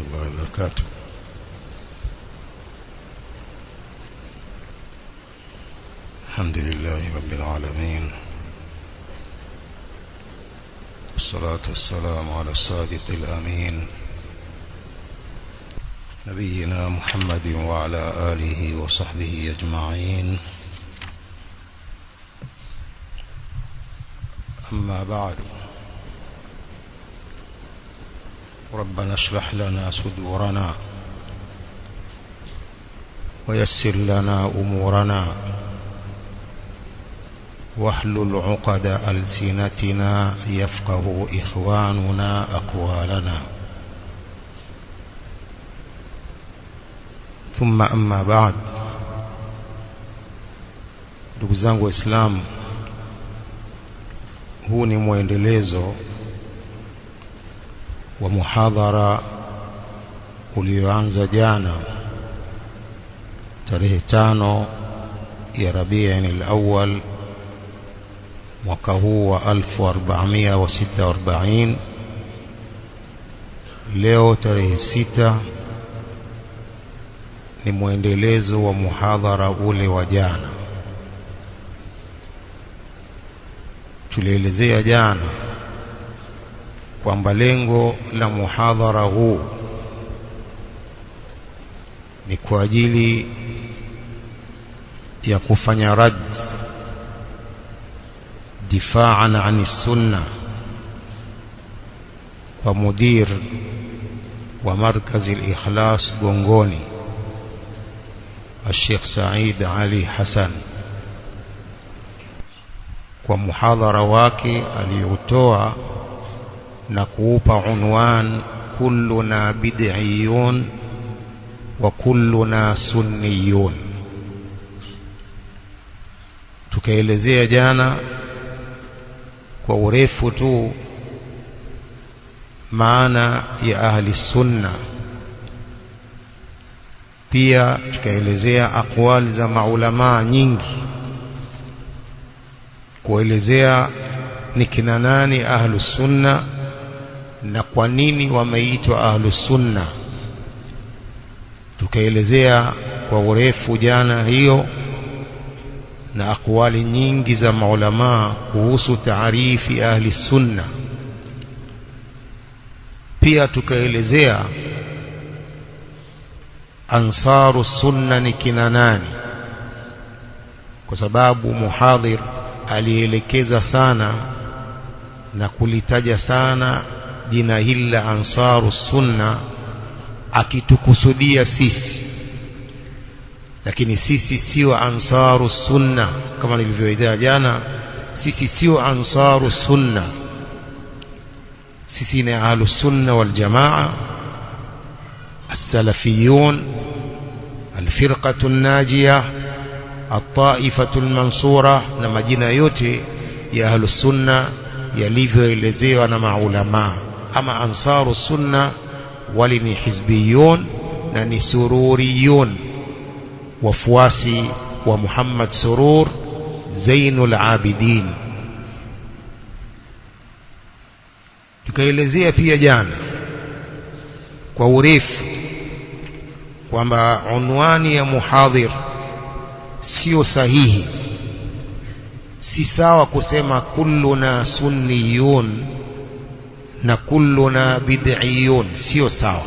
الله وبركاته. الحمد لله رب العالمين. والصلاة والسلام على الصادق الأمين. نبينا محمد وعلى آله وصحبه أجمعين. أما بعد ربنا اشرح لنا صدورنا ويسر لنا أمورنا واحلل عقد ألسنتنا يفقه إخواننا أقوالنا. ثم أما بعد ndugu zangu waislamu huu ni wa muhadhara ulioanza jana tarehe tano ya Rabiin al-Awwal mwaka huu wa 1446 leo tarehe sita ni mwendelezo wa muhadhara ule wa jana. Tulielezea jana kwamba lengo la muhadhara huu ni kwa ajili ya kufanya rad difaan an sunna kwa mudir wa markazi al-ikhlas Gongoni Sheikh Said Ali Hassan. Kwa muhadhara wake aliyotoa na kuupa unwan kulluna bid'iyun wa kulluna sunniyun. Tukaelezea jana kwa urefu tu maana ya ahli sunna. Pia tukaelezea akwali za maulamaa nyingi. Kuelezea ni kina nani ahlu sunna na kwa nini wameitwa ahlu sunna. Tukaelezea kwa urefu jana hiyo na akwali nyingi za maulamaa kuhusu taarifi ahli sunna. Pia tukaelezea ansaru sunna ni kina nani. Kwa sababu muhadhir alielekeza sana na kulitaja sana jina hili ansaru sunna akitukusudia sisi lakini sisi sio ansaru sunna kama nilivyoeleza jana sisi sio ansaru sunna sisi ni ahlus sunna wal jamaa السلفيون الفرقة الناجية الطائفة المنصورة na majina yote ya ahlus sunna yalivyoelezewa na maulama ama ansaru sunna wali ni hizbiyun na ni sururiyun wafuasi wa Muhammad Surur Zainul Abidin. Tukaelezea pia jana kwa urefu kwamba unwani ya muhadhir sio sahihi. Si sawa kusema kulluna sunniyun na kulluna bid'iyun sio sawa.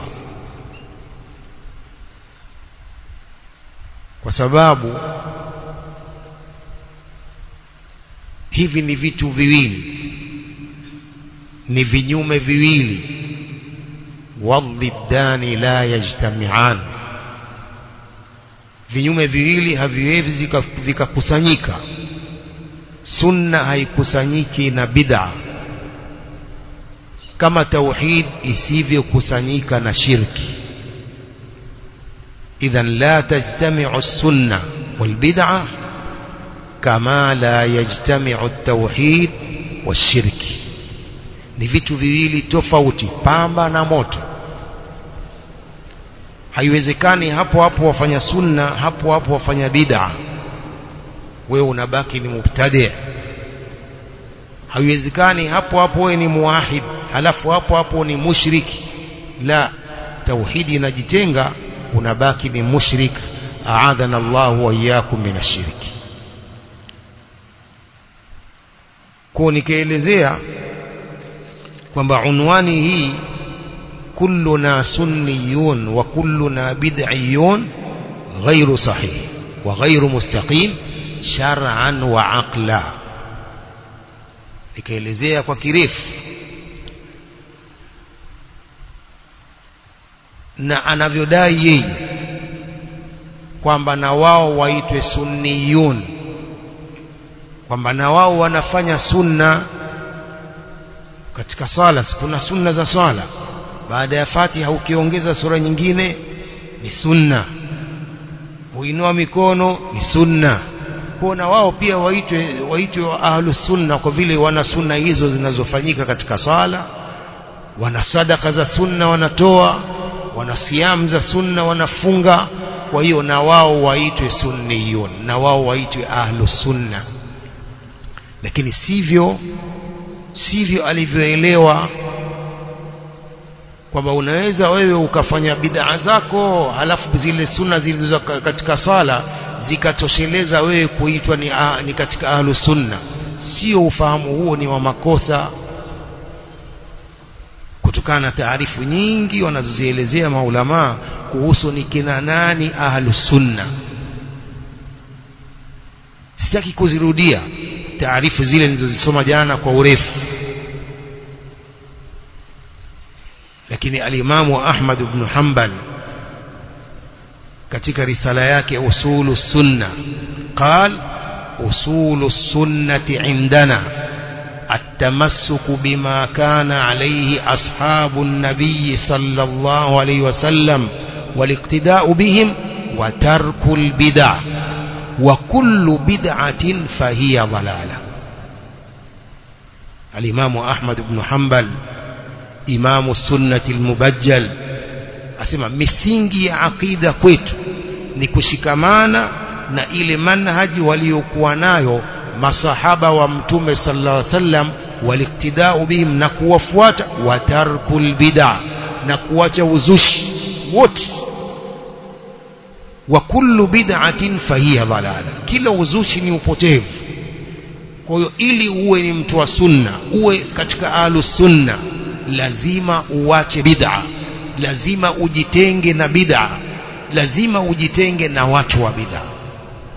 Kwa sababu hivi ni vitu viwili ni vinyume viwili. Wadhiddani la yajtami'an vinyume viwili haviwezi vikakusanyika. Sunna haikusanyiki na bid'a kama tauhid isivyokusanyika na shirki. Idhan la tajtami'u as-sunna wal kama la yajtami'u at-tauhid wash-shirki ni vitu viwili tofauti pamba na moto. Haiwezekani hapo hapo wafanya sunna hapo hapo wafanya bid'a. Wewe unabaki ni mubtadi haiwezekani hapo hapo wewe ni muahid halafu hapo hapo ni mushriki la tauhidi inajitenga unabaki ni mushrik. Aadhana Allah wa iyyakum min ashirki kwa nikaelezea kwamba unwani hii kulluna sunniyun wa kulluna bid'iyun ghairu sahih wa ghairu mustaqim shar'an wa aqla nikaelezea kwa kirefu. Na anavyodai yeye kwamba na wao waitwe sunniyun kwamba na wao wanafanya sunna katika sala. Kuna sunna za sala. Baada ya Fatiha ukiongeza sura nyingine ni sunna. Kuinua mikono ni sunna kwa na wao pia waitwe waitwe ahlus sunna kwa vile wana sunna hizo zinazofanyika katika sala wana sadaka za sunna wanatoa wana siamu za sunna wanafunga. Kwa hiyo na wao waitwe sunniyun na wao waitwe ahlus sunna. Lakini sivyo sivyo alivyoelewa kwamba unaweza wewe ukafanya bid'a zako halafu zile sunna zilizo katika sala zikatosheleza wewe kuitwa ni, a, ni katika ahlu sunna. Sio ufahamu huo ni wa makosa. Kutokana na taarifu nyingi wanazozielezea maulamaa kuhusu ni kina nani ahlu sunna. Sitaki kuzirudia taarifu zile nilizozisoma jana kwa urefu. Lakini alimamu Ahmad bnu Hanbal katika risala usulu sunna. قال أصول السنة عندنا التمسك بما كان عليه أصحاب النبي صلى الله عليه وسلم والاقتداء بهم وترك البدع وكل بدعة فهي ضلالة الإمام أحمد بن حنبل إمام السنة المبجل asema misingi ya aqida kwetu ni kushikamana na ile manhaji waliokuwa nayo masahaba wa mtume sallallahu alaihi wasallam waliktidau bihim na kuwafuata watarkul bid'a na kuacha uzushi wote. Wa kullu bid'atin fahiya dalala kila uzushi ni upotevu. Kwa hiyo ili uwe ni mtu wa sunna uwe katika ahlus sunna lazima uwache bid'a lazima ujitenge na bid'a. Lazima ujitenge na watu wa bid'a.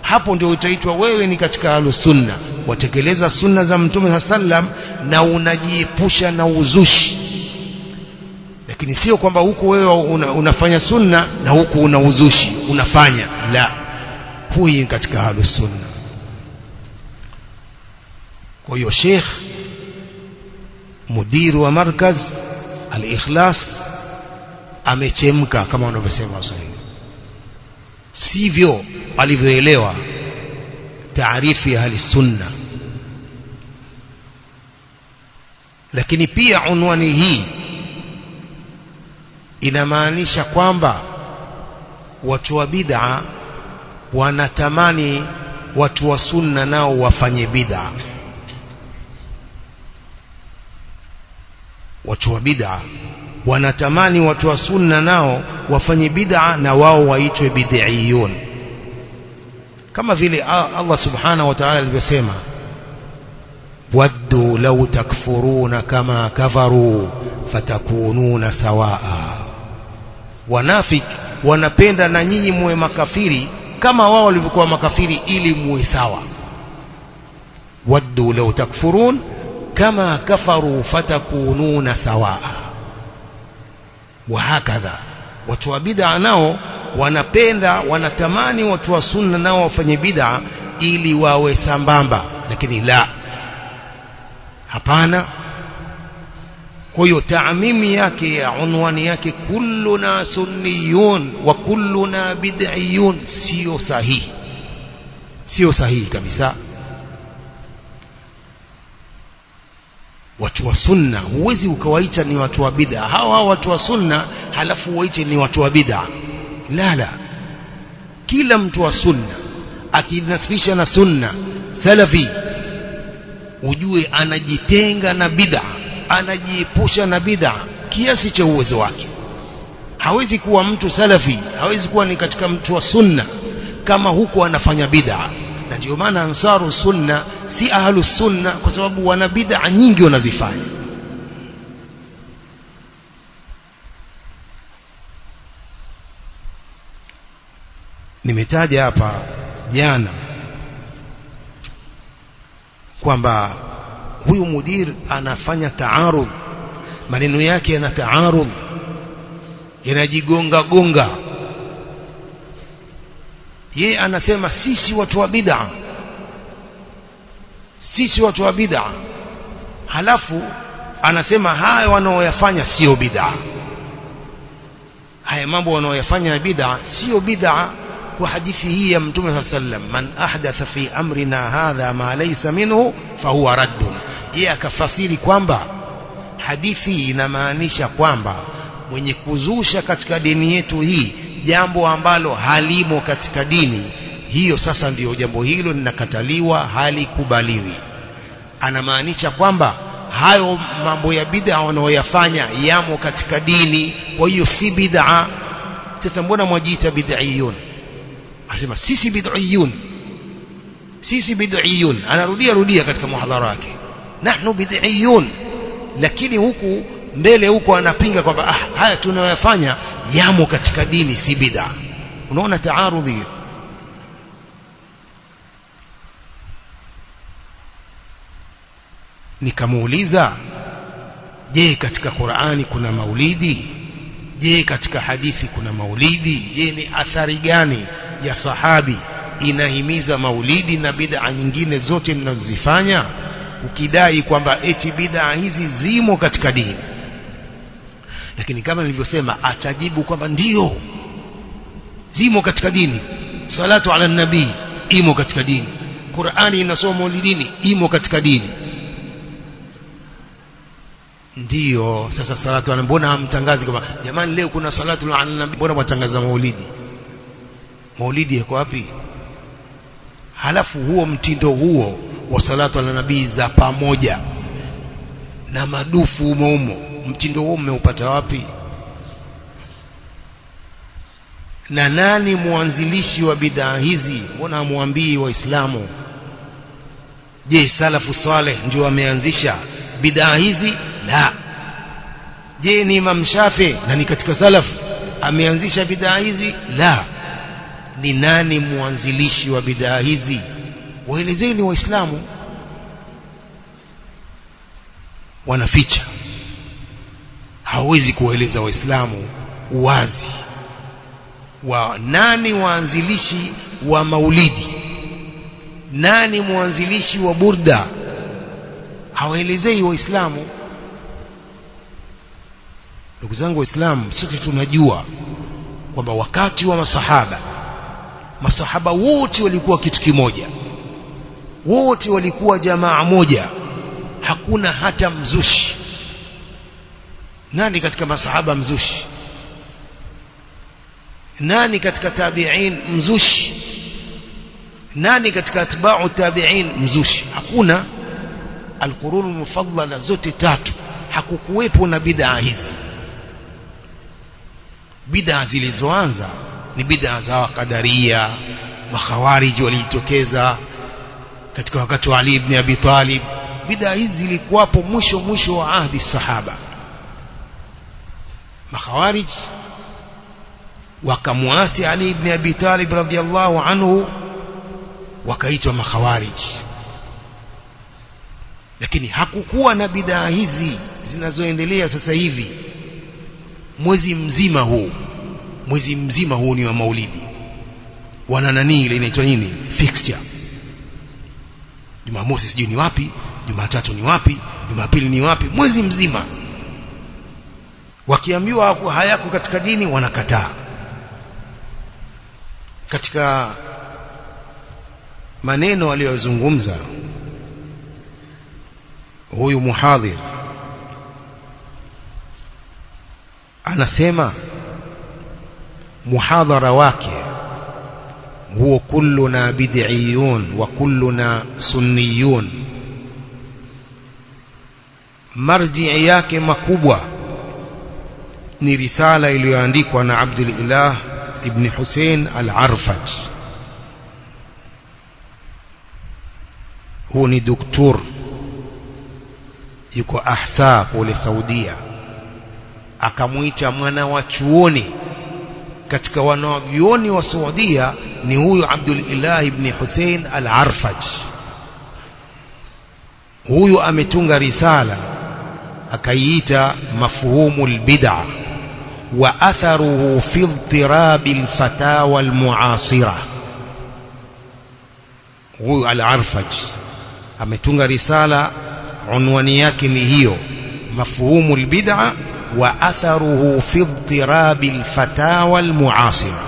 Hapo ndio utaitwa wewe ni katika sunna. Watekeleza sunna za mtume sallam na unajiepusha na uzushi. Lakini sio kwamba huku wewe una, unafanya sunna na huku una uzushi. Unafanya. La. Huyi katika sunna. Kwa hiyo sheikh mudiru wa markaz al-ikhlas amechemka kama wanavyosema waswahili. Sivyo alivyoelewa taarifu ya ahli sunna. Lakini pia unwani hii inamaanisha kwamba watu wa bid'a wanatamani watu wa sunna nao wafanye bid'a. Watu wa bid'a wanatamani watu wa sunna nao wafanye bid'a na wao waitwe bid'iyun. Kama vile Allah subhanahu wa ta'ala alivyosema waddu law takfuruna kama kafaru fatakununa sawaa. Wanafik wanapenda na nyinyi muwe makafiri kama wao walivyokuwa makafiri ili muwe sawa. Waddu law takfurun kama kafaru fatakununa sawaa wahakadha watu wa bid'a nao wanapenda wanatamani watu wa sunna nao wafanye bid'a ili wawe sambamba. Lakini la hapana. Kwa hiyo taamimi yake ya unwani yake kulluna sunniyun wa kulluna bid'iyun sio sahihi. Sio sahihi kabisa watu wa sunna. Huwezi ukawaita ni watu wa bid'a. Hawa watu wa sunna halafu waite ni watu wa bid'a. La la. Kila mtu wa sunna akinasibisha na sunna salafi ujue anajitenga na bid'a anajiepusha na bid'a kiasi cha uwezo wake. Hawezi kuwa mtu salafi hawezi kuwa ni katika mtu wa sunna kama huko anafanya bid'a. Na ndio maana ansaru sunna si ahlu sunna kwa sababu wana bid'a nyingi wanazifanya. Nimetaja hapa jana kwamba huyu mudir anafanya taarudh maneno yake yana taarudh yanajigonga gonga. Yeye anasema sisi watu wa bid'a sisi watu wa bid'a. Halafu anasema haya wanaoyafanya sio bid'a. Haya mambo wanaoyafanya ya bid'a sio bid'a kwa hadithi hii ya mtume sallam man ahdatha fi amrina hadha ma laysa minhu fahuwa raddun. Yeye akafasiri kwamba hadithi inamaanisha kwamba mwenye kuzusha katika dini yetu hii jambo ambalo halimo katika dini hiyo sasa ndiyo jambo hilo linakataliwa halikubaliwi. Anamaanisha kwamba hayo mambo ya bid'a wanaoyafanya yamo katika dini kwa hiyo si bid'a. Sasa mbona mwajiita bid'iyun? Asema sisi bid'iyun sisi bid'iyun. Anarudia rudia katika muhadhara wake nahnu bid'iyun. Lakini huku mbele huko anapinga kwamba ah, haya tunayoyafanya yamo katika dini si bid'a. Unaona taarudhi hiyo nikamuuliza je katika Qur'ani kuna maulidi? Je katika hadithi kuna maulidi? Je ni athari gani ya sahabi inahimiza maulidi na bid'a nyingine zote mnazozifanya ukidai kwamba eti bid'a hizi zimo katika dini? Lakini kama nilivyosema atajibu kwamba ndio zimo katika dini. Salatu ala nabii imo katika dini. Qur'ani inasoma maulidini imo katika dini ndiyo sasa salatu ala mbona hamtangazi kama jamani leo kuna salatu ala nabii. Mbona mwatangaza maulidi? Maulidi yako wapi? Halafu huo mtindo huo wa salatu ala nabii za pamoja na madufu umo umo mtindo huo mmeupata wapi? Na nani mwanzilishi wa bidhaa hizi? Mbona hamwambii waislamu? Je salafu saleh ndio wameanzisha bidhaa hizi? La. Je ni imam shafi na ni katika salaf ameanzisha bidhaa hizi? La. Ni nani mwanzilishi wa bidhaa hizi? Waelezeni waislamu. Wanaficha. Hawezi kuwaeleza waislamu uwazi wa nani waanzilishi wa maulidi nani mwanzilishi wa burda hawaelezei waislamu. Ndugu zangu waislamu sisi tunajua kwamba wakati wa masahaba masahaba wote walikuwa kitu kimoja. Wote walikuwa jamaa moja. Hakuna hata mzushi. Nani katika masahaba mzushi? Nani katika tabi'in mzushi? Nani katika atba'u tabi'in mzushi? Hakuna alqurun mufaddala zote tatu. Hakukuwepo na bid'a hizi. Bid'a zilizoanza ni bid'a za wakadaria makhawariji walijitokeza katika wakati wa Ali ibn Abi Talib. Bid'a hizi zilikuwapo mwisho mwisho wa ahdi sahaba. Makhawarij wakamwasi Ali ibn Abi Talib radhiyallahu anhu wakaitwa makhawarij lakini hakukuwa na bidhaa hizi zinazoendelea sasa hivi. Mwezi mzima huu mwezi mzima huu ni wa maulidi. Wana nani ile inaitwa nini? Fixture. Jumamosi sijui ni wapi jumatatu ni wapi jumapili ni wapi mwezi mzima. Wakiambiwa hayako katika dini wanakataa. Katika maneno aliyozungumza huyu muhadhir anasema muhadhara wake huo kulluna bid'iyun wa kulluna sunniyun marji'i yake makubwa ni risala iliyoandikwa na Abdul Ilah ibn Hussein al-Arfaj huu ni doktor yuko ahsa kule Saudia. Akamwita mwana wa chuoni. Katika wanavyuoni wa Saudia ni huyu Abdul Ilah ibn Hussein al-Arfaj. Huyu ametunga risala akaiita mafhumu albid'a wa atharuhu fi idtirabi al-fatawa al-mu'asira. huyu al-Arfaj ametunga risala عنواني يكني هيو. مفهوم البدعة وأثره في اضطراب الفتاوى المعاصرة.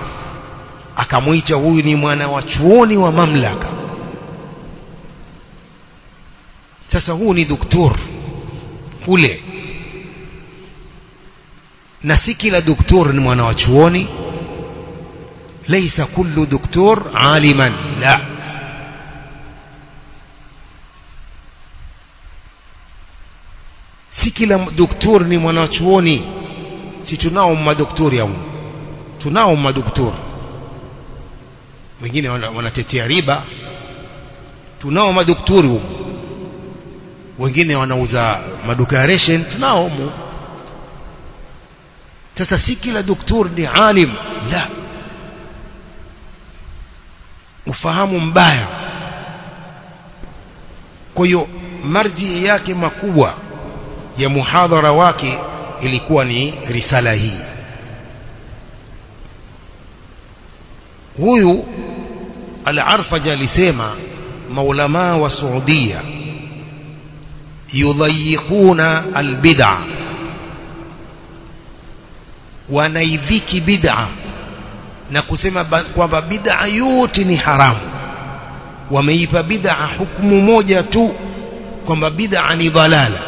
أكمويت هوني مانا وشوني ومملكة. تسهوني دكتور. قولي. نسيكي لدكتور مانا وشوني. ليس كل دكتور عالما. لا. Si kila doktor ni mwanachuoni wa si tunao madoktori au tunao madoktori. Wengine wanatetea riba. Tunao madoktori huko wengine wanauza maduka ya ration tunao sasa si kila doktor ni alim. La. Ufahamu mbaya. Kwa hiyo marji yake makubwa ya muhadhara wake ilikuwa ni risala hii. Huyu al-Arfaja alisema maulama wa Saudia yudhayiquna albid'a. Wanaidhiki bid'a na kusema kwamba bid'a yote ni haramu. Wameipa bid'a hukumu moja tu kwamba bid'a ni dhalala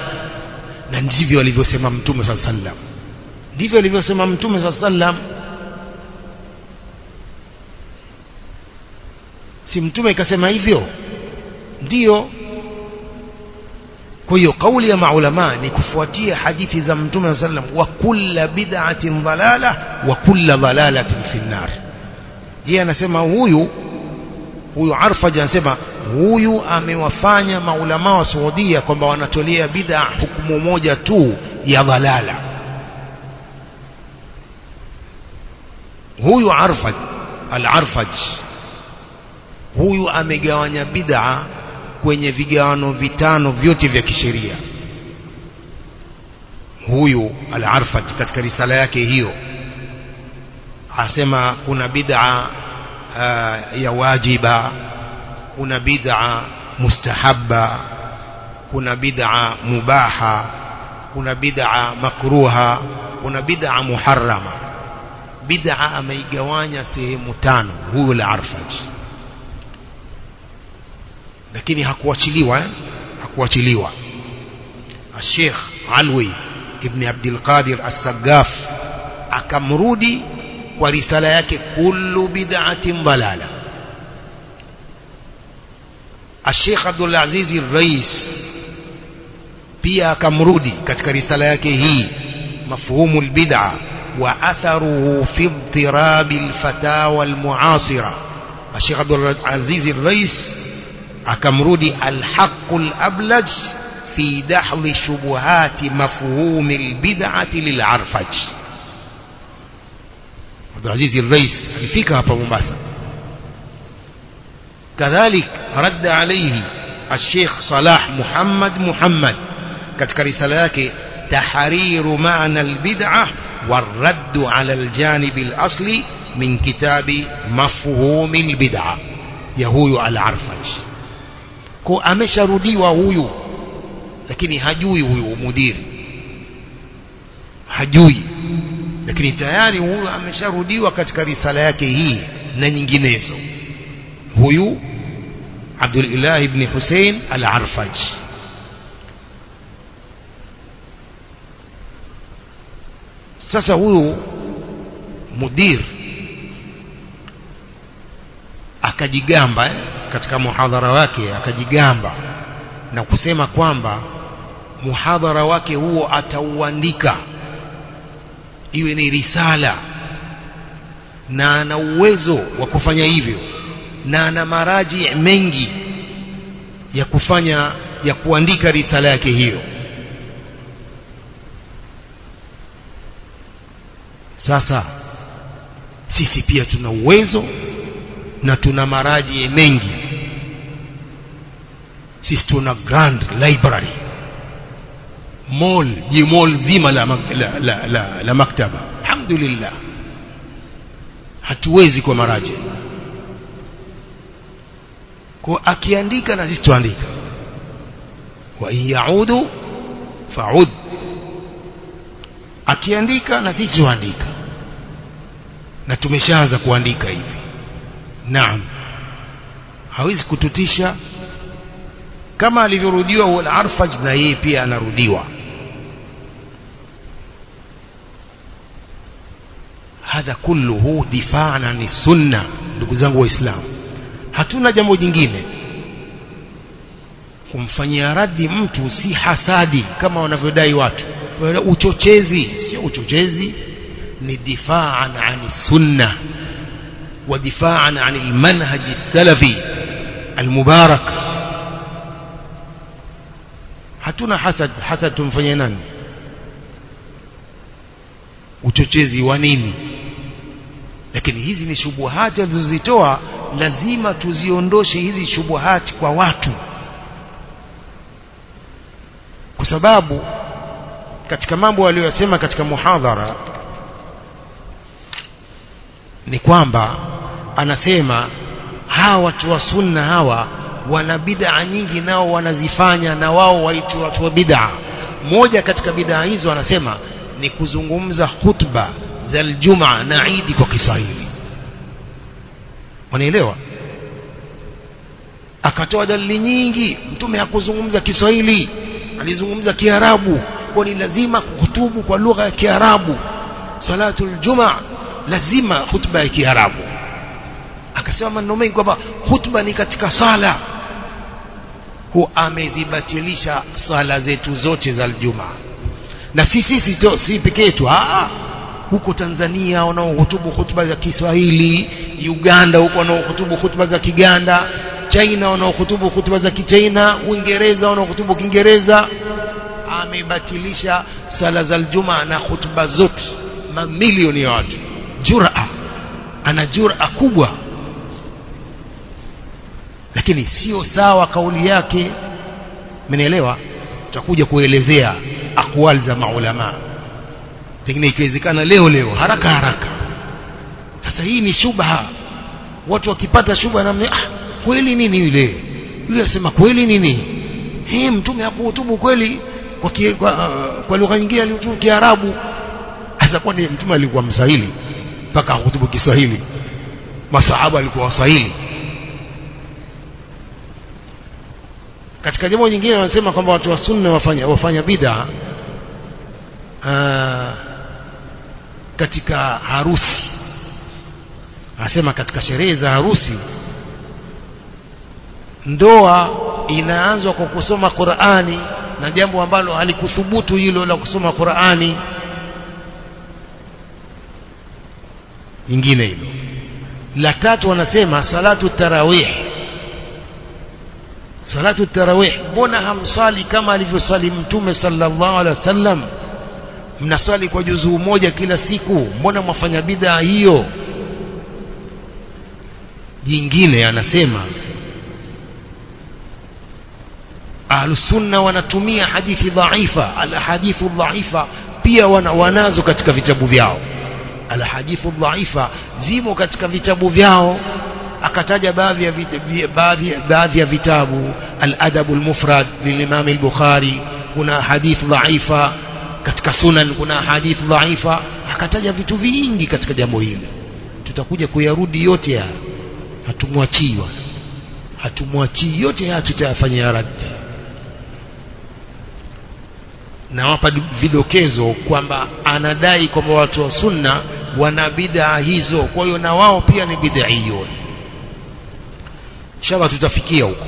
na ndivyo alivyosema mtume saa sallam ndivyo alivyosema mtume saa sallam si mtume ikasema hivyo? Ndiyo. Kwa hiyo kauli ya maulama ni kufuatia hadithi za mtume saa sallam wa kulla bid'atin dhalala wa kulla dhalalatin fi nnar yeye anasema huyu huyu arfaj anasema huyu amewafanya maulama wa Saudia kwamba wanatolea bid'a hukumu moja tu ya dhalala. Huyu arfaj al-arfaj huyu amegawanya bid'a kwenye vigawano vitano vyote vya kisheria. Huyu al-arfaj katika risala yake hiyo asema kuna bid'a ya wajiba. Kuna bid'a mustahabba kuna bid'a mubaha kuna bid'a makruha kuna bid'a muharrama. Bid'a ameigawanya sehemu tano huyo la arfaj. Lakini hakuachiliwa eh? hakuachiliwa. Sheikh Alwi ibn Abdul Qadir As-Saggaf akamrudi ورسالة يكي كل بدعة ضلالة. الشيخ عبد العزيز الرئيس بيا كمرودي كتك رسالة هي مفهوم البدعة وأثره في اضطراب الفتاوى المعاصرة. الشيخ عبد العزيز الرئيس أكمرودي الحق الأبلج في دحض شبهات مفهوم البدعة للعرفج. عبد العزيز الرئيس الفيكا يعني هابا مباسا كذلك رد عليه الشيخ صلاح محمد محمد كتك رسالك تحرير معنى البدعة والرد على الجانب الأصلي من كتاب مفهوم البدعة. يهوي على عرفج كو أمشر دي وهوي لكن هجوي هو مدير. هجوي. Lakini tayari huyu amesharudiwa katika risala yake hii na nyinginezo. Huyu Abdul Ilah ibn Hussein al-Arfaj. Sasa huyu mudir akajigamba eh, katika muhadhara wake akajigamba na kusema kwamba muhadhara wake huo atauandika iwe ni risala na ana uwezo wa kufanya hivyo na ana maraji mengi ya kufanya ya kuandika risala yake hiyo. Sasa sisi pia tuna uwezo na tuna maraji mengi. Sisi tuna grand library mall jimall zima la, la, la, la, la maktaba. Alhamdulillah. Hatuwezi kwa maraje kwa akiandika na sisi tuandika wa yaudu faud. Akiandika na sisi tuandika na tumeshaanza kuandika hivi. Naam. Hawezi kututisha. Kama alivyorudiwa wal arfaj na yeye pia anarudiwa hadha kulluhu difaan ni sunna ndugu zangu waislamu. Hatuna jambo jingine. Kumfanyia radhi mtu si hasadi kama wanavyodai watu. Uchochezi sio uchochezi ni difaan ani sunna wa difaan ani manhaj salafi almubarak. Hatuna hasad hasad tumfanyia nani? Uchochezi wa nini lakini hizi ni shubuhati alizozitoa lazima tuziondoshe hizi shubuhati kwa watu. Kwa sababu katika mambo aliyosema katika muhadhara ni kwamba anasema hawa watu wa sunna hawa wana bid'a nyingi nao wanazifanya na wao waitwa watu wa bid'a. Moja katika bid'a hizo anasema ni kuzungumza khutba za Ijumaa na Idi kwa Kiswahili. Wanaelewa? Akatoa dalili nyingi mtume hakuzungumza Kiswahili alizungumza Kiarabu. Kwa ni lazima kuhutubu kwa lugha ya Kiarabu. Salatu aljumaa lazima hutuba ya Kiarabu. Akasema maneno mengi kwamba hutuba ni katika sala. Ku amezibatilisha sala zetu zote za aljumaa na si sisi si, si pekee yetu huko Tanzania wanaohutubu hutuba za Kiswahili Uganda huko wanaohutubu hutuba za Kiganda China wanaohutubu hutuba za Kichina Uingereza wanaohutubu Kiingereza amebatilisha sala za Ijumaa na hutuba zote mamilioni ya watu. Jura ana jura kubwa. Lakini sio sawa kauli yake. Mnaelewa tutakuja kuelezea akwali za maulama pengine ikiwezekana leo leo. Haraka haraka. Sasa hii ni shubha. Watu wakipata shubha namna ah kweli nini yule? Yule asema kweli nini? Eh mtume hakuhutubu kweli. Kwa kwa, uh, kwa lugha nyingine alihutubu Kiarabu. Hasa kwani mtume alikuwa msahili mpaka hakuhutubu Kiswahili. Masahaba alikuwa waswahili. Katika jambo nyingine wanasema kwamba watu wa sunna wafanya wafanya bid'a katika harusi. Anasema katika sherehe za harusi ndoa inaanzwa kwa kusoma Qur'ani na jambo ambalo halikuthubutu hilo la kusoma Qur'ani. Nyingine hilo. La tatu wanasema salatu tarawih. Salatu tarawih. Mbona hamsali kama alivyosali mtume sallallahu alaihi wasallam mnasali kwa juzuu moja kila siku mbona mwafanya bidhaa hiyo? Jingine anasema ahlusunna wanatumia hadithi dhaifa alhadithu dhaifa pia wana, wanazo katika vitabu vyao. Alhadithu dhaifa zimo katika vitabu vyao. Akataja baadhi ya baadhi baadhi ya vitabu. Aladabu almufrad al-mufrad lilimam al-bukhari kuna hadith dhaifa katika sunan kuna hadith dhaifa. Akataja vitu vingi katika jambo hili. Tutakuja kuyarudi yote haya. Hatumwachii hatumwachii. Yote haya tutayafanyia raddi nawapa vidokezo kwamba anadai kwamba watu wa sunna wana bid'a hizo. Kwa hiyo na wao pia ni bid'iyun shaba tutafikia huko.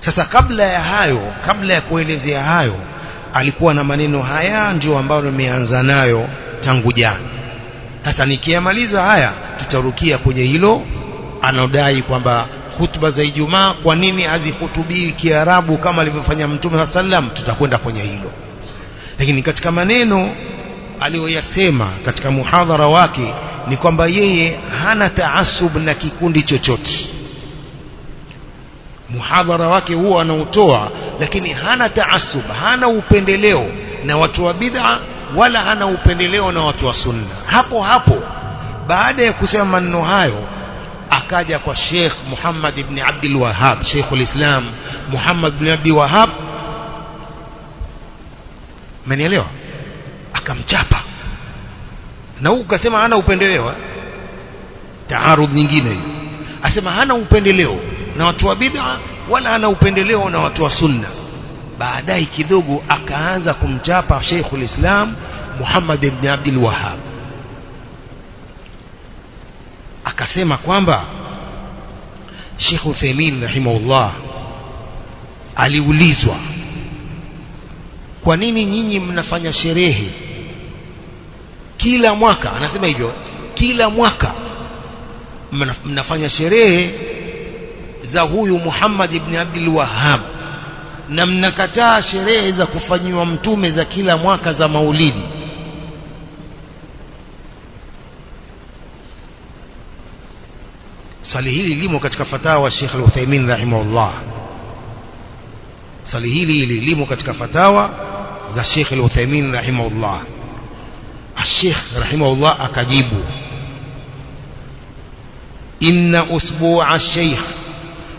Sasa kabla ya hayo kabla ya kuelezea hayo alikuwa na maneno haya ndio ambayo nimeanza nayo tangu jana. Sasa nikiyamaliza haya tutarukia kwenye hilo anaodai kwamba hutuba za Ijumaa kwa nini hazihutubii Kiarabu kama alivyofanya Mtume wa sallam tutakwenda kwenye hilo. Lakini katika maneno aliyoyasema katika muhadhara wake ni kwamba yeye hana taasub na kikundi chochote muhadhara wake huo anaotoa lakini hana taasub hana upendeleo na watu wa bid'a wala hana upendeleo na watu wa sunna. Hapo hapo baada ya kusema maneno hayo akaja kwa Sheikh Muhammad ibn Abdul Wahhab Sheikh ulislam Muhammad ibn Abdul Wahhab. Mmenielewa akamchapa. Na huku kasema hana upendeleo taarudh nyingine. Hiyo asema hana upendeleo na watu wa bid'a wala ana upendeleo na watu wa sunna. Baadaye kidogo akaanza kumchapa Sheikh ulislam Muhammad ibn Abdul Wahhab. Akasema kwamba Sheikh Uthaymeen rahimahullah aliulizwa kwa nini nyinyi mnafanya sherehe kila mwaka? Anasema hivyo kila mwaka mnafanya sherehe za huyu Muhammad ibn Abdul Wahhab na mnakataa sherehe za kufanyiwa mtume za kila mwaka za maulidi swali hili limo katika fatawa Sheikh Al-Uthaymeen rahimahullah swali hili limo katika fatawa za Sheikh Al-Uthaymeen rahimahullah Sheikh rahimahullah akajibu inna usbu'a Sheikh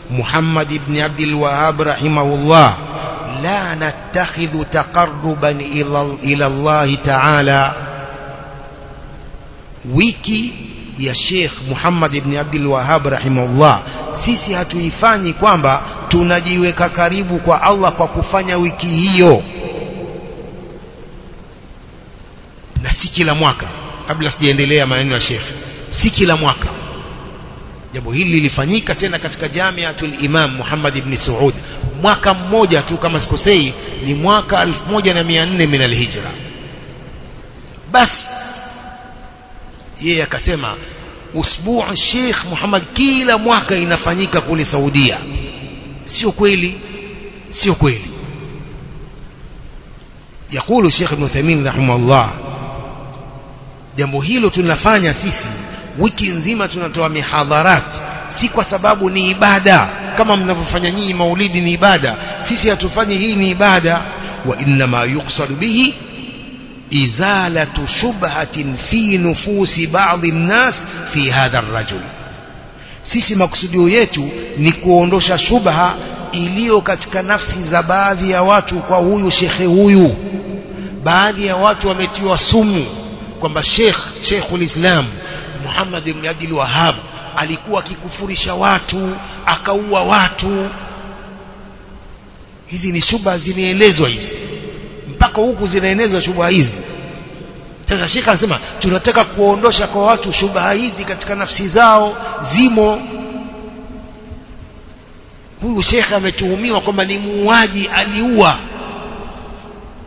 Muhammad ibn Abdul Wahhab rahimahullah la nattakhidhu taqarruban ila ila Allah ta'ala. Wiki ya Sheikh Muhammad ibn Abdul Wahhab rahimahullah sisi hatuifanyi kwamba tunajiweka karibu kwa Allah kwa kufanya wiki hiyo. Na si kila mwaka kabla sijaendelea maneno ya Sheikh si kila mwaka jambo hili lilifanyika tena katika Jamiatul Imam Muhammad ibn Saud. Mwaka mmoja tu kama sikosei ni mwaka 1400 min alhijra basi yeye akasema usbuu Sheikh Muhammad kila mwaka inafanyika kule Saudia. Sio kweli sio kweli. Yakulu Sheikh Ibn Uthaymeen rahimahullah jambo hilo tunafanya sisi wiki nzima tunatoa mihadharat. Si kwa sababu ni ibada. Kama mnavyofanya nyinyi maulidi ni ibada. Sisi hatufanyi hii ni ibada. Wa inma yuqsadu bihi izalatu shubhatin fi nufusi baadhi nnas fi hadha rajul. Sisi makusudio yetu ni kuondosha shubha iliyo katika nafsi za baadhi ya watu kwa huyu shekhe huyu. Baadhi ya watu wametiwa sumu kwamba shekhu Sheikhul Islam Muhammad ibn Abdul Wahhab alikuwa akikufurisha watu akaua watu. Hizi ni shubha zinaelezwa hizi. Mpaka huku zinaenezwa shubha hizi. Sasa Sheikh anasema tunataka kuondosha kwa watu shubha hizi katika nafsi zao zimo. Huyu shekhe ametuhumiwa kwamba ni muuaji aliua.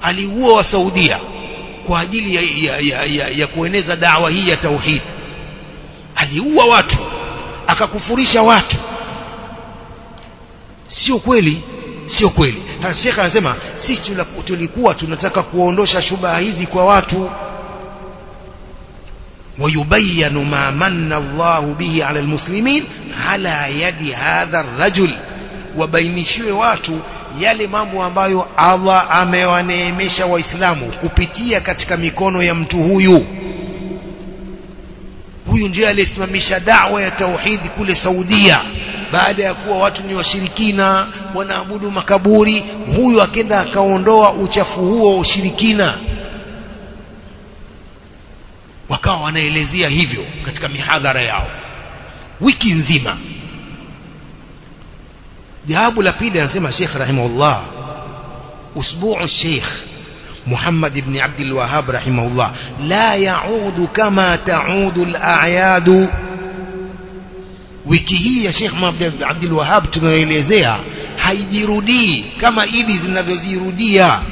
Aliua wa Saudia kwa ajili ya, ya, ya, ya, ya kueneza dawa hii ya tauhid aliua watu akakufurisha watu sio kweli sio kweli sasa Sheikh anasema sisi tulikuwa tunataka kuondosha shubha hizi kwa watu ويبين ما من الله به على المسلمين على يد هذا الرجل وبينشwe watu yale mambo ambayo Allah amewaneemesha waislamu kupitia katika mikono ya mtu huyu huyu ndiye aliyesimamisha dawa ya tauhidi kule Saudia. Baada ya kuwa watu ni washirikina wanaabudu makaburi huyu akenda akaondoa uchafu huo wa ushirikina. Wakawa wanaelezea hivyo katika mihadhara yao. Wiki nzima. Jawabu la pili anasema Sheikh rahimahullah usbu'u Sheikh محمد بن عبد الوهاب رحمه الله. لا يعود كما تعود الأعياد. وكهي يا شيخ ما عبد الوهاب تنويليزيها حيديرودي كما إليز نغزيروديا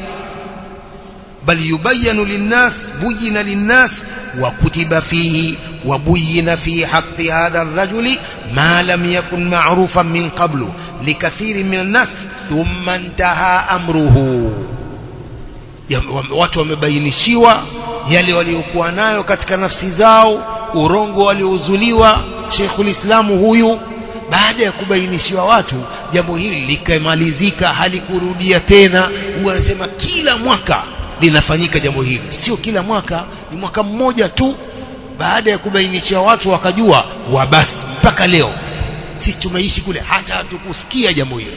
بل يبين للناس بين للناس وكتب فيه وبين في حق هذا الرجل ما لم يكن معروفا من قبل لكثير من الناس ثم انتهى أمره ya, watu wamebainishiwa yale waliokuwa nayo katika nafsi zao urongo waliouzuliwa Sheikhul Islam huyu. Baada ya kubainishiwa watu jambo hili likamalizika halikurudia tena. Huwa anasema kila mwaka linafanyika jambo hili. Sio kila mwaka ni mwaka mmoja tu. Baada ya kubainishiwa watu wakajua wa basi mpaka leo. Sisi tumeishi kule hata hatukusikia jambo hilo.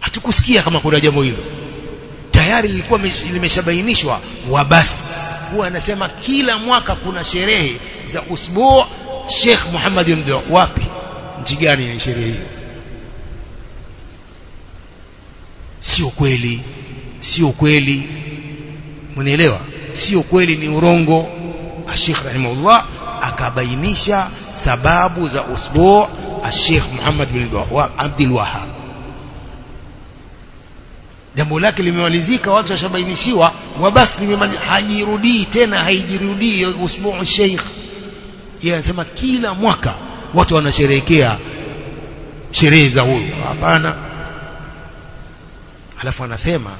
Hatukusikia kama kuna jambo hilo tayari lilikuwa limeshabainishwa. Wa basi huwa anasema kila mwaka kuna sherehe za usbu Sheikh Muhammad bin wapi? Nchi gani ya sherehe hiyo? Sio kweli. Sio kweli. Mnielewa? Sio kweli ni urongo. Sheikh rahimahullah akabainisha sababu za usbu Sheikh Muhammad bin Abdul Wahhab jambo lake limemalizika watu washabainishiwa wabasi hajirudii tena haijirudii usbuu Sheikh yeye anasema kila mwaka watu wanasherehekea sherehe za huyu. Hapana. Alafu anasema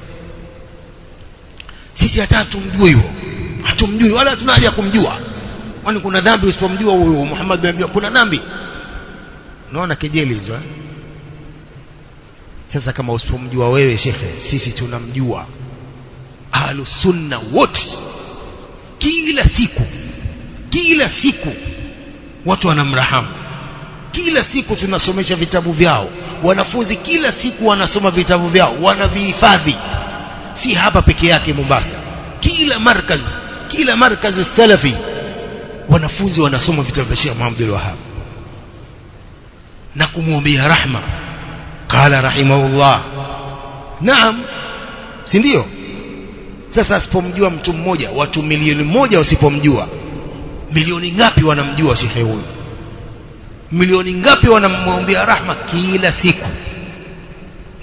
sisi hata hatumjui hivyo hatumjui wala hatuna haja kumjua. Kwani kuna dhambi usipomjua huyu Muhammad bin kuna dhambi? Unaona kejeli hizo eh? Sasa kama usipomjua wewe shekhe sisi tunamjua ahlusunna wote. Kila siku kila siku watu wanamrahamu kila siku tunasomesha vitabu vyao. Wanafunzi kila siku wanasoma vitabu vyao. Wanavihifadhi. Si hapa peke yake Mombasa. Kila markaz kila markaz salafi wanafunzi wanasoma vitabu vya Sheikh Muhammad Abdul na kumwombea rahma qala rahimahullah. Naam si ndio? Sasa asipomjua mtu mmoja watu milioni moja wasipomjua milioni ngapi wanamjua shekhe huyu? Milioni ngapi wanamwombea rahma kila siku?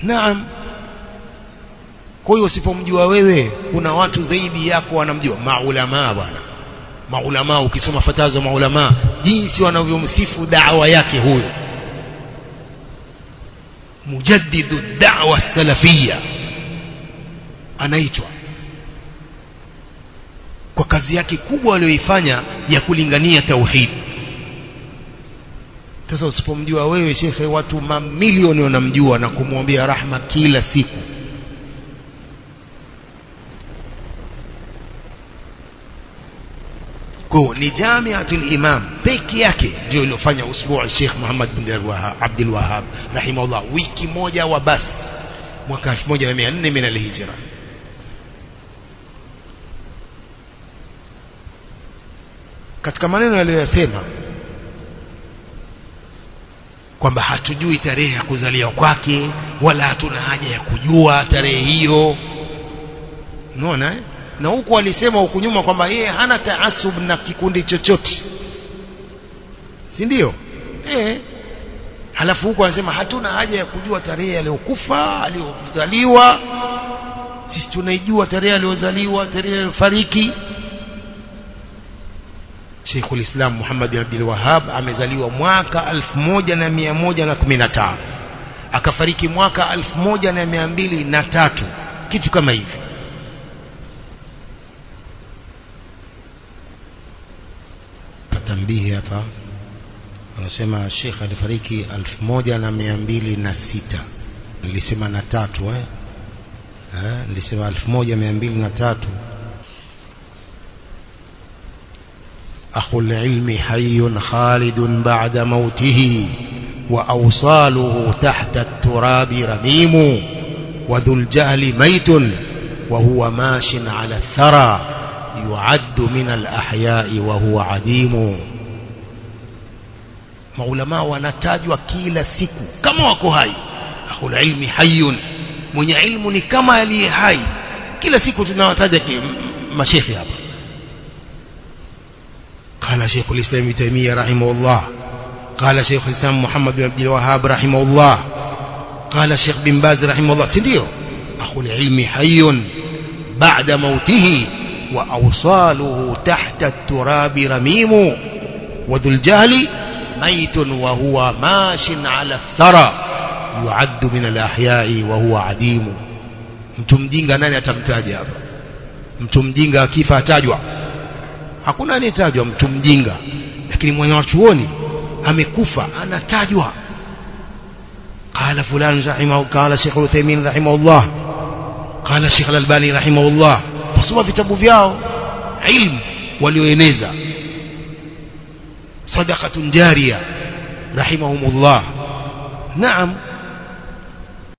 Naam. Kwa hiyo usipomjua wewe kuna watu zaidi yako wanamjua. Maulamaa bwana. Maulamaa ukisoma fatazo za maulamaa jinsi wanavyomsifu da'wa yake huyo mujaddidu da'wa salafia anaitwa. Kwa kazi yake kubwa aliyoifanya ya kulingania tauhid. Sasa usipomjua wewe shekhe watu mamilioni wanamjua na kumwombea rahma kila siku kwa ni jamiatul imam peke yake ndio iliyofanya usbuu Sheikh Muhammad bin Abdul Wahhab rahimahullah wiki moja wa basi mwaka 1400 min al-hijra katika maneno aliyosema kwamba hatujui tarehe ya kuzaliwa kwake wala hatuna haja ya kujua tarehe hiyo unaona eh? Na huku alisema huku nyuma kwamba yeye hana taasub na kikundi chochote. Si ndio eh. Halafu huku anasema hatuna haja ya kujua tarehe aliyokufa aliyozaliwa. Sisi tunaijua tarehe aliyozaliwa tarehe aliyofariki. Sheikh ulislam Muhammad bin Abdul Wahhab amezaliwa mwaka 1115 akafariki mwaka 1203 kitu kama hivi tambihi hapa. Anasema Sheikh alifariki 1206 nilisema na tatu eh? Eh nilisema 1203 أخو العلم حي خالد بعد موته وأوصاله تحت التراب رميم وذو الجهل ميت وهو ماش على الثرى يعد من الأحياء وهو عديم maulamaa wanatajwa kila siku. Kama wako hai akhul ilmi hayyun. Mwenye ilmu ni kama aliye hai. Kila siku tunawataja mashekhi hapa. قال شيخ الإسلام ابن تيمية رحمه الله قال شيخ الإسلام محمد بن عبد الوهاب رحمه الله قال الشيخ بن باز رحمه الله سنdio أخو العلم حي بعد موته وأوصاله تحت التراب رميم وذو الجهل ميت وهو ماش على الثرى يعد من الأحياء وهو عديم mtu mjinga nani atamtaja hapa mtu mjinga akifa atajwa hakuna anayetajwa mtu mjinga lakini mwenye wachuoni amekufa anatajwa قال فلان رحمه قال شيخ العثيمين رحمه الله قال شيخ الألباني رحمه الله kusoma vitabu vyao ilmu walioeneza صدقة جارية رحمهم الله. نعم.